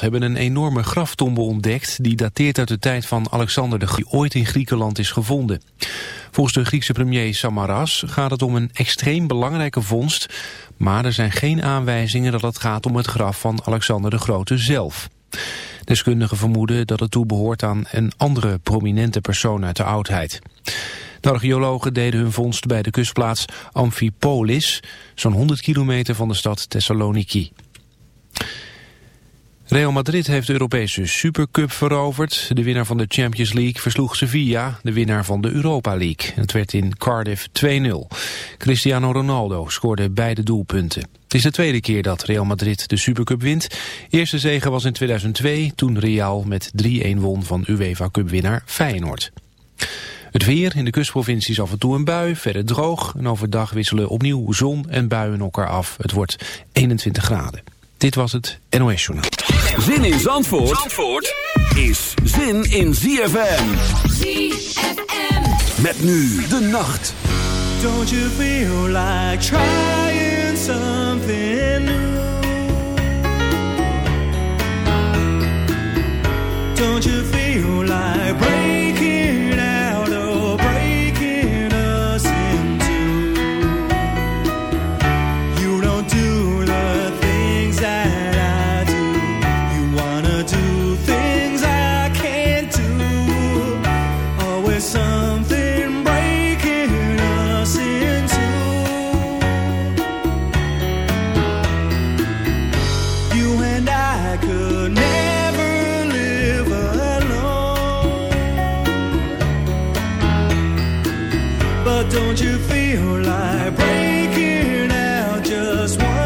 hebben een enorme graftombe ontdekt die dateert uit de tijd van Alexander de die ooit in Griekenland is gevonden. Volgens de Griekse premier Samaras gaat het om een extreem belangrijke vondst, maar er zijn geen aanwijzingen dat het gaat om het graf van Alexander de Grote zelf. Deskundigen vermoeden dat het toebehoort aan een andere prominente persoon uit de oudheid. De archeologen deden hun vondst bij de kustplaats Amphipolis, zo'n 100 kilometer van de stad Thessaloniki. Real Madrid heeft de Europese Supercup veroverd. De winnaar van de Champions League versloeg Sevilla, de winnaar van de Europa League. Het werd in Cardiff 2-0. Cristiano Ronaldo scoorde beide doelpunten. Het is de tweede keer dat Real Madrid de Supercup wint. Eerste zege was in 2002, toen Real met 3-1 won van UEFA Cup winnaar Feyenoord. Het weer in de kustprovincies af en toe een bui, verder droog. En overdag wisselen opnieuw zon en buien elkaar af. Het wordt 21 graden. Dit was het NOS Journaal. Zin in Zandvoort, Zandvoort is zin in ZFM. ZFM. Met nu de nacht. Don't you feel like trying something new? Don't you don't you feel like breaking out just one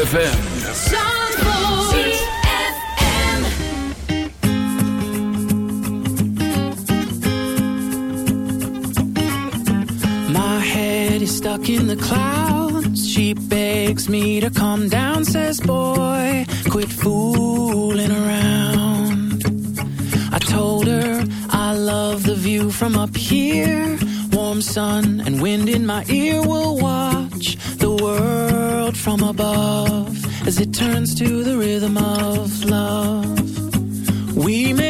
ZFM. Stuck in the clouds, she begs me to calm down. Says, Boy, quit fooling around. I told her I love the view from up here, warm sun and wind in my ear. We'll watch the world out from above as it turns to the rhythm of love. We may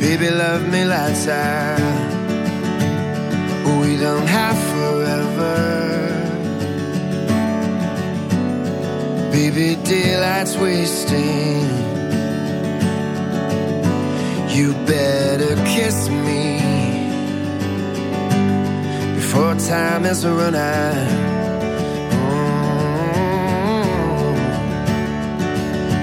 Baby, love me lights out. We don't have forever. Baby, daylight's wasting. You better kiss me before time is run out.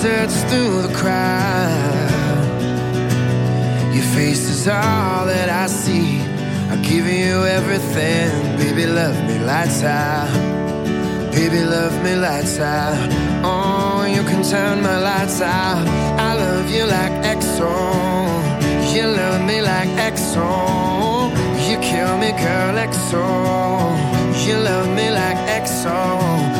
I search through the crowd. Your face is all that I see. I'm giving you everything, baby. Love me lights out. Baby, love me lights out. Oh, you can turn my lights out. I love you like EXO. You love me like EXO. You kill me, girl, EXO. You love me like EXO.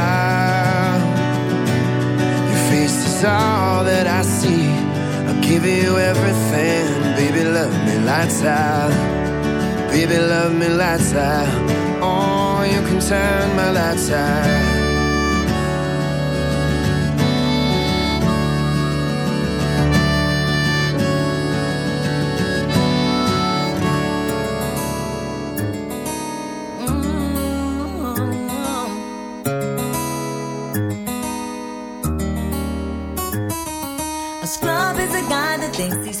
Is all that I see. I'm giving you everything, baby. Love me lights out, baby. Love me lights out. Oh, you can turn my lights out. A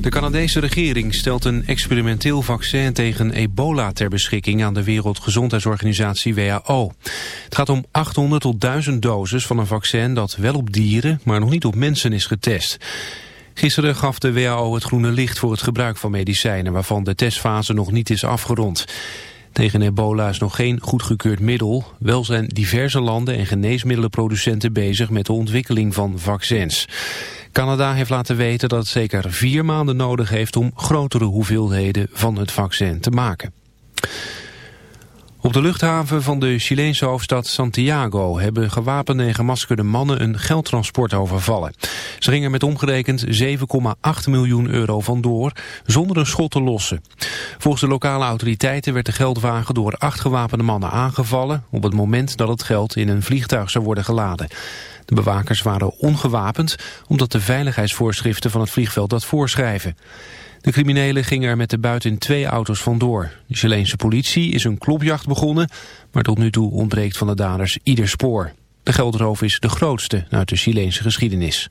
De Canadese regering stelt een experimenteel vaccin tegen ebola ter beschikking aan de Wereldgezondheidsorganisatie WHO. Het gaat om 800 tot 1000 doses van een vaccin dat wel op dieren, maar nog niet op mensen is getest. Gisteren gaf de WHO het groene licht voor het gebruik van medicijnen waarvan de testfase nog niet is afgerond. Tegen ebola is nog geen goedgekeurd middel. Wel zijn diverse landen en geneesmiddelenproducenten bezig met de ontwikkeling van vaccins. Canada heeft laten weten dat het zeker vier maanden nodig heeft om grotere hoeveelheden van het vaccin te maken. Op de luchthaven van de Chileense hoofdstad Santiago hebben gewapende en gemaskerde mannen een geldtransport overvallen. Ze gingen met omgerekend 7,8 miljoen euro vandoor zonder een schot te lossen. Volgens de lokale autoriteiten werd de geldwagen door acht gewapende mannen aangevallen op het moment dat het geld in een vliegtuig zou worden geladen. De bewakers waren ongewapend omdat de veiligheidsvoorschriften van het vliegveld dat voorschrijven. De criminelen gingen er met de buit in twee auto's vandoor. De Chileense politie is een klopjacht begonnen, maar tot nu toe ontbreekt van de daders ieder spoor. De geldroof is de grootste uit de Chileense geschiedenis.